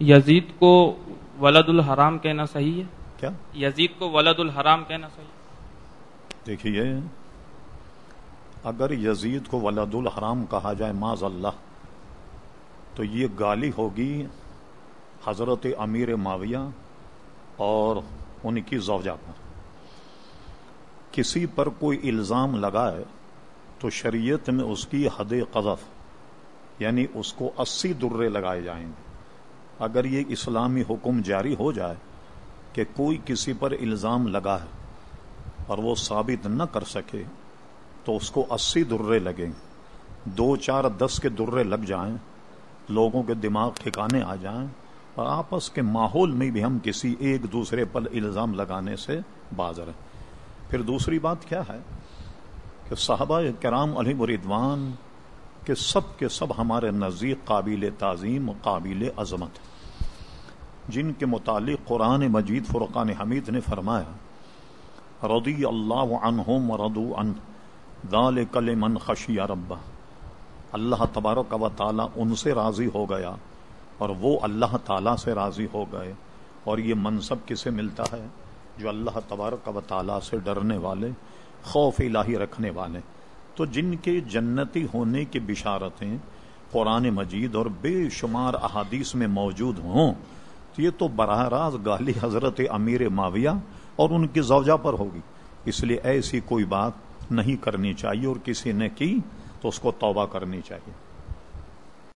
یزید کو ولد الحرام کہنا صحیح ہے؟ کیا؟ یزید کو ولد الحرام کہنا صحیح ہے؟ دیکھیے اگر یزید کو ولد الحرام کہا جائے معذ اللہ تو یہ گالی ہوگی حضرت امیر معاویہ اور ان کی زوجہ پر۔ کسی پر کوئی الزام لگائے تو شریعت میں اس کی حد قذف یعنی اس کو اسی درے لگائے جائیں گے۔ اگر یہ اسلامی حکم جاری ہو جائے کہ کوئی کسی پر الزام لگا ہے اور وہ ثابت نہ کر سکے، تو اس کو اسی درے لگیں۔ دو چار دس کے درے لگ جائیں، لوگوں کے دماغ ٹھکانے آ جائیں اور آپس کے ماحول میں بھی ہم کسی ایک دوسرے پر الزام لگانے سے باز رہیں۔ پھر دوسری بات کیا ہے؟ کہ صحابہ کرام علی مریدوان کے سب کے سب ہمارے نزدیک قابل تعظیم قابل عظمت جن کے متعلق قرآن مجید فرقان حمید نے فرمایا، رضی اللہ عنہم ردو ان دال کل من خشی ربا اللہ تبارک و تعالی ان سے راضی ہو گیا اور وہ اللہ تعالی سے راضی ہو گئے۔ اور یہ منصب کسے ملتا ہے؟ جو اللہ تبارک و تعالی سے ڈرنے والے، خوف الہی رکھنے والے۔ تو جن کے جنتی ہونے کی بشارتیں قرآن مجید اور بے شمار احادیث میں موجود ہوں، تو یہ تو براہ راست گالی حضرت امیر معاویہ اور ان کی زوجہ پر ہوگی۔ اس لیے ایسی کوئی بات نہیں کرنی چاہیے اور کسی نے کی تو اس کو توبہ کرنی چاہیے۔